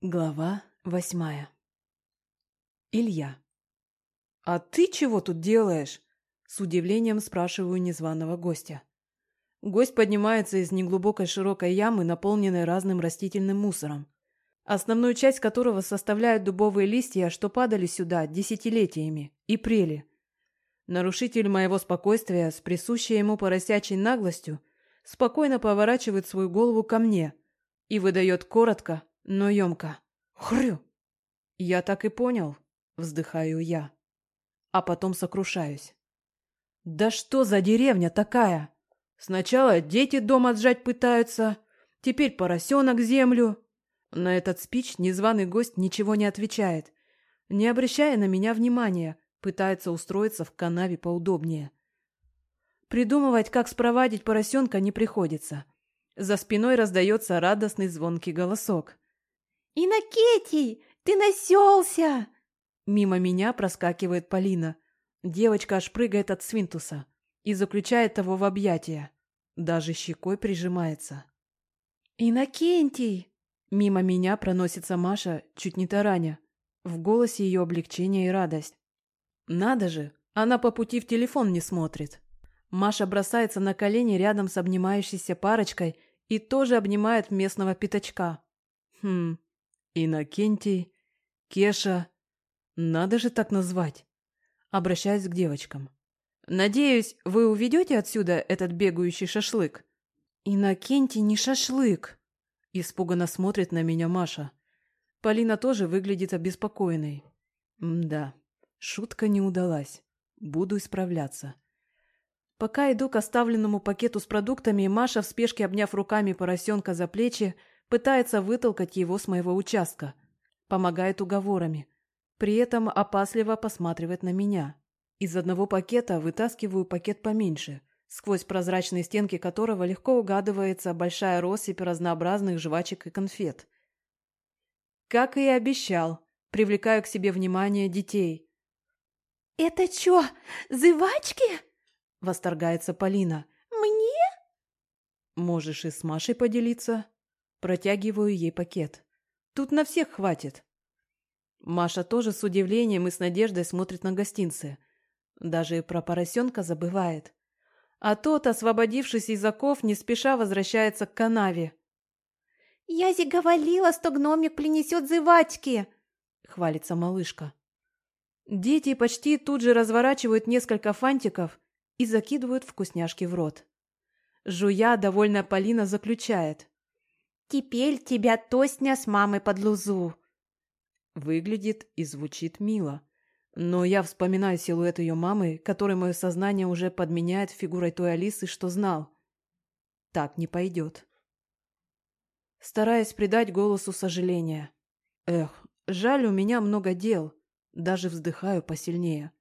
Глава восьмая Илья. «А ты чего тут делаешь?» С удивлением спрашиваю незваного гостя. Гость поднимается из неглубокой широкой ямы, наполненной разным растительным мусором, основную часть которого составляют дубовые листья, что падали сюда десятилетиями, и прели. Нарушитель моего спокойствия с присущей ему поросячей наглостью спокойно поворачивает свою голову ко мне и выдает коротко, но емко. Хрю! Я так и понял, вздыхаю я. А потом сокрушаюсь. Да что за деревня такая? Сначала дети дом отжать пытаются, теперь поросенок землю. На этот спич незваный гость ничего не отвечает, не обращая на меня внимания, пытается устроиться в канаве поудобнее. Придумывать, как спровадить поросенка, не приходится. За спиной раздается радостный звонкий голосок. «Инокетий, ты населся!» Мимо меня проскакивает Полина. Девочка аж прыгает от свинтуса и заключает его в объятия. Даже щекой прижимается. «Инокентий!» Мимо меня проносится Маша, чуть не тараня. В голосе ее облегчение и радость. Надо же, она по пути в телефон не смотрит. Маша бросается на колени рядом с обнимающейся парочкой и тоже обнимает местного пятачка. Хм, Иннокентий, Кеша. Надо же так назвать. Обращаюсь к девочкам. Надеюсь, вы уведете отсюда этот бегающий шашлык? Иннокентий не шашлык. Испуганно смотрит на меня Маша. Полина тоже выглядит обеспокоенной. да, шутка не удалась. Буду исправляться. Пока иду к оставленному пакету с продуктами, Маша, в спешке обняв руками поросенка за плечи, Пытается вытолкать его с моего участка. Помогает уговорами. При этом опасливо посматривает на меня. Из одного пакета вытаскиваю пакет поменьше, сквозь прозрачные стенки которого легко угадывается большая россыпь разнообразных жвачек и конфет. Как и обещал, привлекаю к себе внимание детей. «Это чё, зывачки?» — восторгается Полина. «Мне?» «Можешь и с Машей поделиться», Протягиваю ей пакет. Тут на всех хватит. Маша тоже с удивлением и с надеждой смотрит на гостинцы. Даже про поросенка забывает. А тот, освободившись из оков, не спеша возвращается к канаве. «Я говорила, что гномик принесет зывачки!» — хвалится малышка. Дети почти тут же разворачивают несколько фантиков и закидывают вкусняшки в рот. Жуя, довольно Полина заключает. Теперь тебя тостня с мамой под лузу. Выглядит и звучит мило. Но я вспоминаю силуэт ее мамы, который мое сознание уже подменяет фигурой той Алисы, что знал. Так не пойдет. Стараясь придать голосу сожаления. Эх, жаль, у меня много дел. Даже вздыхаю посильнее.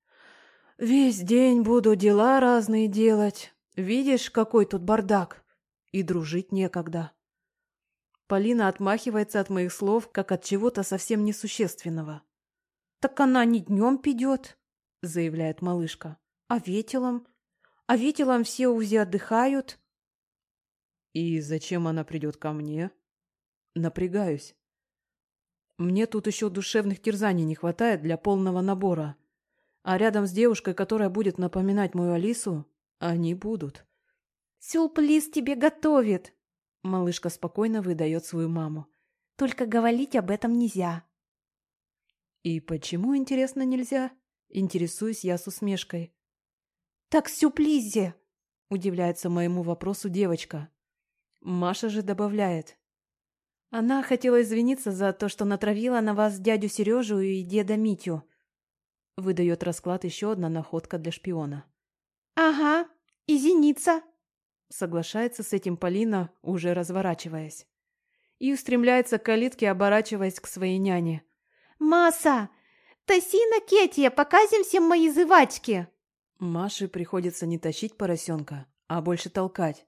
Весь день буду дела разные делать. Видишь, какой тут бардак. И дружить некогда. Полина отмахивается от моих слов, как от чего-то совсем несущественного. «Так она не днем пидет», — заявляет малышка. «А ветелом? А ветелом все узи отдыхают». «И зачем она придет ко мне?» Напрягаюсь. Мне тут еще душевных терзаний не хватает для полного набора. А рядом с девушкой, которая будет напоминать мою Алису, они будут. «Сюрприз тебе готовит!» Малышка спокойно выдает свою маму. «Только говорить об этом нельзя». «И почему, интересно, нельзя?» Интересуюсь я с усмешкой. «Так сюрпризе!» Удивляется моему вопросу девочка. Маша же добавляет. Она хотела извиниться за то, что натравила на вас дядю Сережу и деда Митю. Выдает расклад еще одна находка для шпиона. «Ага, извиниться!» Соглашается с этим Полина, уже разворачиваясь. И устремляется к калитке, оборачиваясь к своей няне. «Маса! Таси на Кетия, показим всем мои зывачки!» Маше приходится не тащить поросенка, а больше толкать.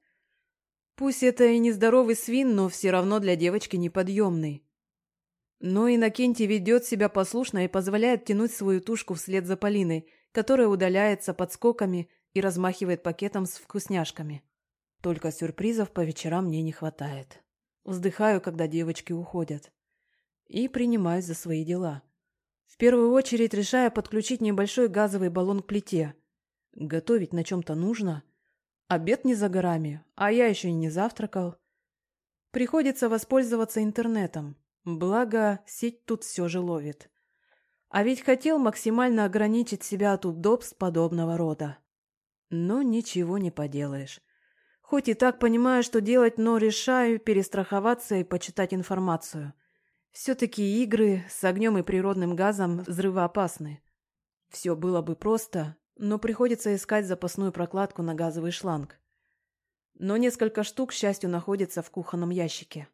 Пусть это и нездоровый свин, но все равно для девочки неподъемный. Но Иннокентий ведет себя послушно и позволяет тянуть свою тушку вслед за Полиной, которая удаляется подскоками и размахивает пакетом с вкусняшками. Только сюрпризов по вечерам мне не хватает. Вздыхаю, когда девочки уходят. и принимаюсь за свои дела. В первую очередь решаю подключить небольшой газовый баллон к плите. Готовить на чем-то нужно. Обед не за горами, а я еще и не завтракал. Приходится воспользоваться интернетом. Благо, сеть тут все же ловит. А ведь хотел максимально ограничить себя от удобств подобного рода. Но ничего не поделаешь. Хоть и так понимаю, что делать, но решаю перестраховаться и почитать информацию. Все-таки игры с огнем и природным газом взрывоопасны. Все было бы просто, но приходится искать запасную прокладку на газовый шланг. Но несколько штук, к счастью, находится в кухонном ящике.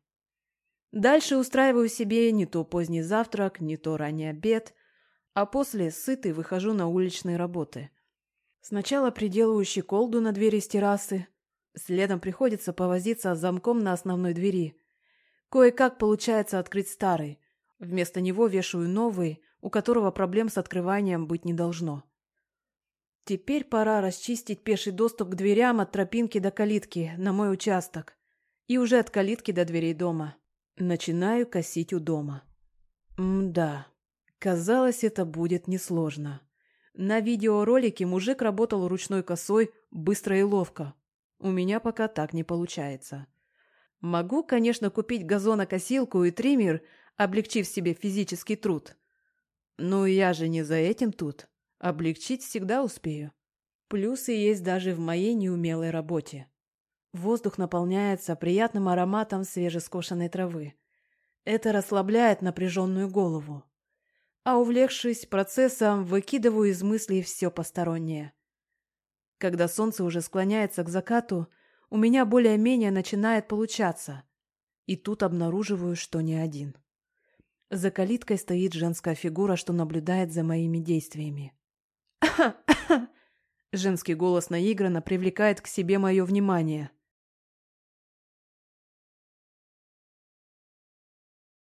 Дальше устраиваю себе не то поздний завтрак, не то ранний обед, а после, сытый, выхожу на уличные работы. Сначала приделываю щеколду на двери с террасы, следом приходится повозиться с замком на основной двери. Кое-как получается открыть старый, вместо него вешаю новый, у которого проблем с открыванием быть не должно. Теперь пора расчистить пеший доступ к дверям от тропинки до калитки на мой участок и уже от калитки до дверей дома. Начинаю косить у дома. Мда, казалось, это будет несложно. На видеоролике мужик работал ручной косой быстро и ловко. У меня пока так не получается. Могу, конечно, купить газонокосилку и триммер, облегчив себе физический труд. Но я же не за этим тут. Облегчить всегда успею. Плюсы есть даже в моей неумелой работе. Воздух наполняется приятным ароматом свежескошенной травы. Это расслабляет напряженную голову. А увлекшись процессом, выкидываю из мыслей все постороннее. Когда солнце уже склоняется к закату, у меня более-менее начинает получаться. И тут обнаруживаю, что не один. За калиткой стоит женская фигура, что наблюдает за моими действиями. Женский голос наигранно привлекает к себе мое внимание.